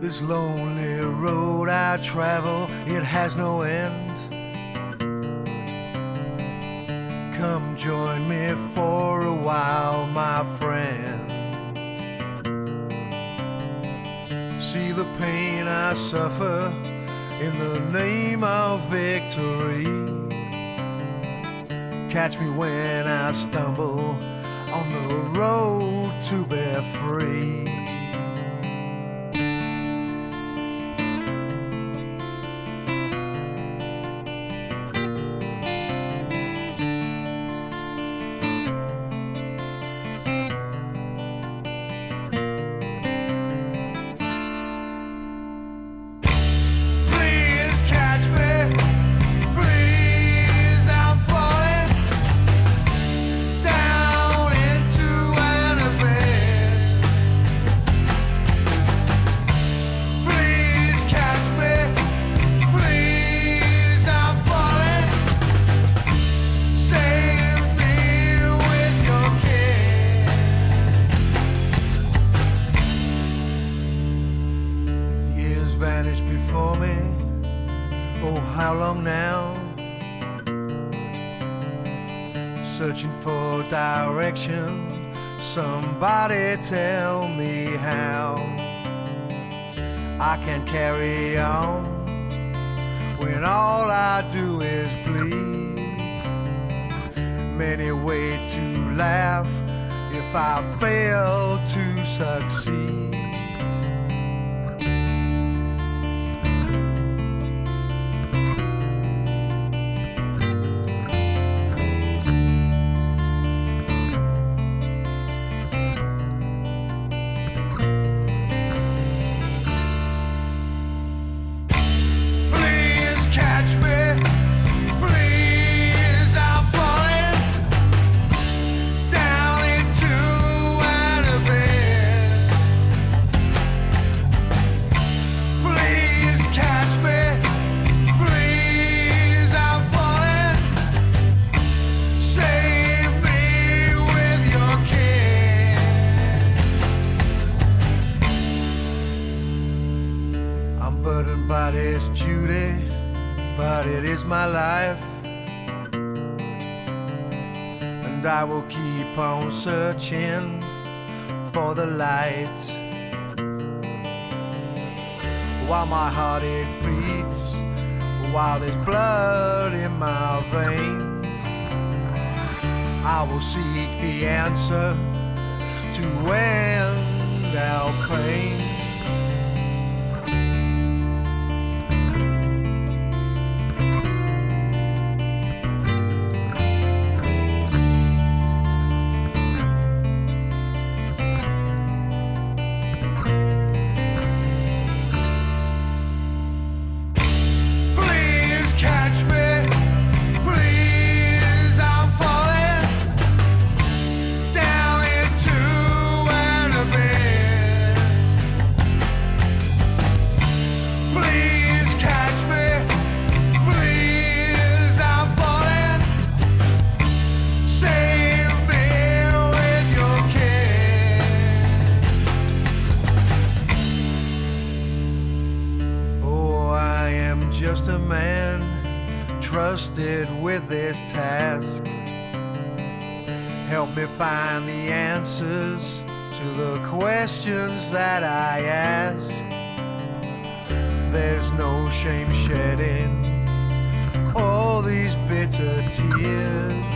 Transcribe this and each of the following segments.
This lonely road I travel, it has no end. Come join me for a while, my friend. See the pain I suffer in the name of victory. Catch me when I stumble on the road to be free. Searching for direction. Somebody tell me how I can carry on when all I do is bleed. Many way to laugh if I fail to succeed. Duty, but it is my life. And I will keep on searching for the light. While my heart it beats, while there's blood in my veins, I will seek the answer to end our pain. Trusted with this task. Help me find the answers to the questions that I ask. There's no shame shedding all these bitter tears.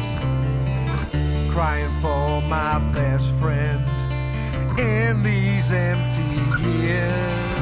Crying for my best friend in these empty years.